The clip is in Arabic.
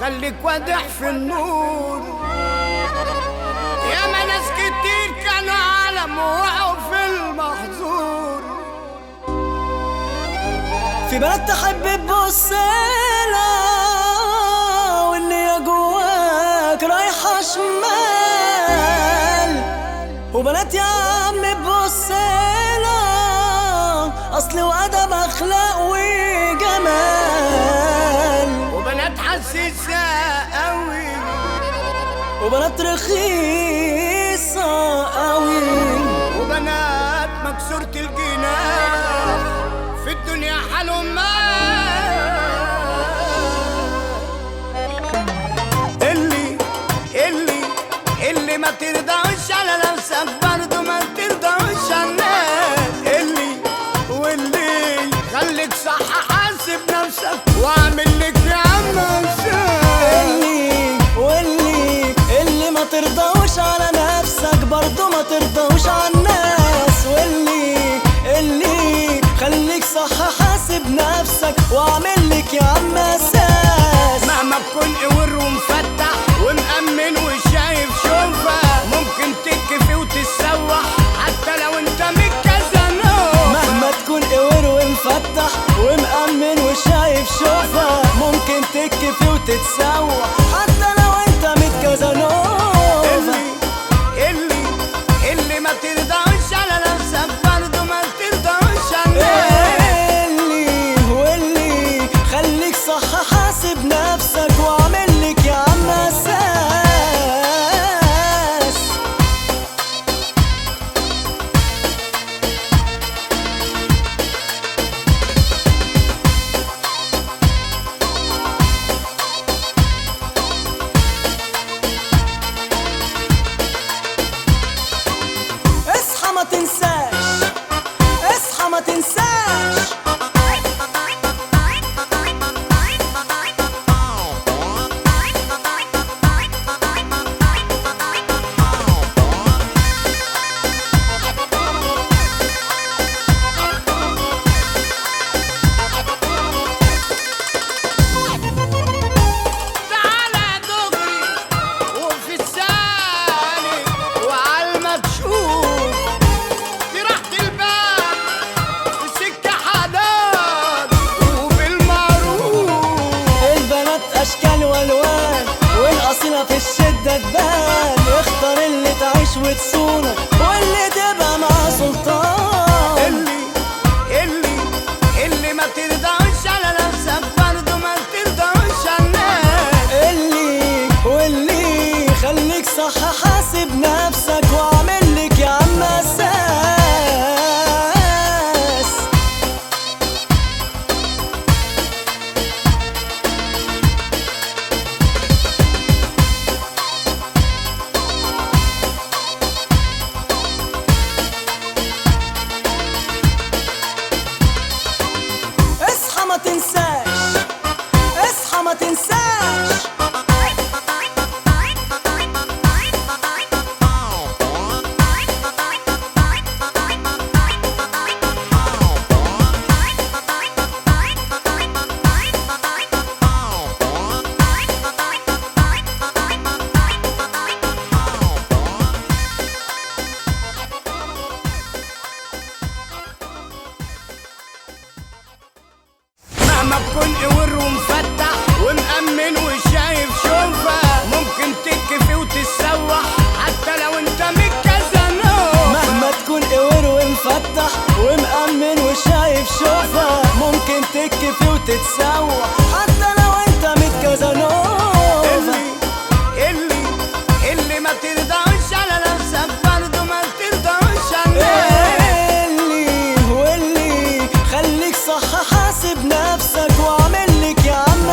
خليك واضح في النور. يا ما ناس كتير كانوا عالم وقعوا في المحظور. في بنات تحب تبص لها واللي جواك رايحة شمال وبنات يا عم تبص لها أصل وأدب أخلاق وجمال. حساسة قوي وبنات رخيصة على نفسك برضو ما ترضوش على الناس. واللي اللي خليك صح حاسب نفسك واعمل لك يا عم أساس. مهما تكون قور ومفتح ومأمن وشايف شوفة ممكن تكفي وتتسوح حتى لو انت متكزنوف مهما تكون قور ومفتح ومأمن وشايف شوفة ممكن تكفي وتتسوح صح حاسب نفسك. وتصونك واللي تبقى مع سلطان. اللي اللي اللي ما ترضاش على نفسك برضه ما على الناس. اللي واللي خليك صح تكون قور ومفتح ومأمن وشايف شوفة. ممكن تكفي وتتسوح حتى لو انت متكزنوف مهما تكون قور ومفتح ومأمن وشايف شوفة. ممكن تكفي وتتسوى بنفسك واعمل لك يا عم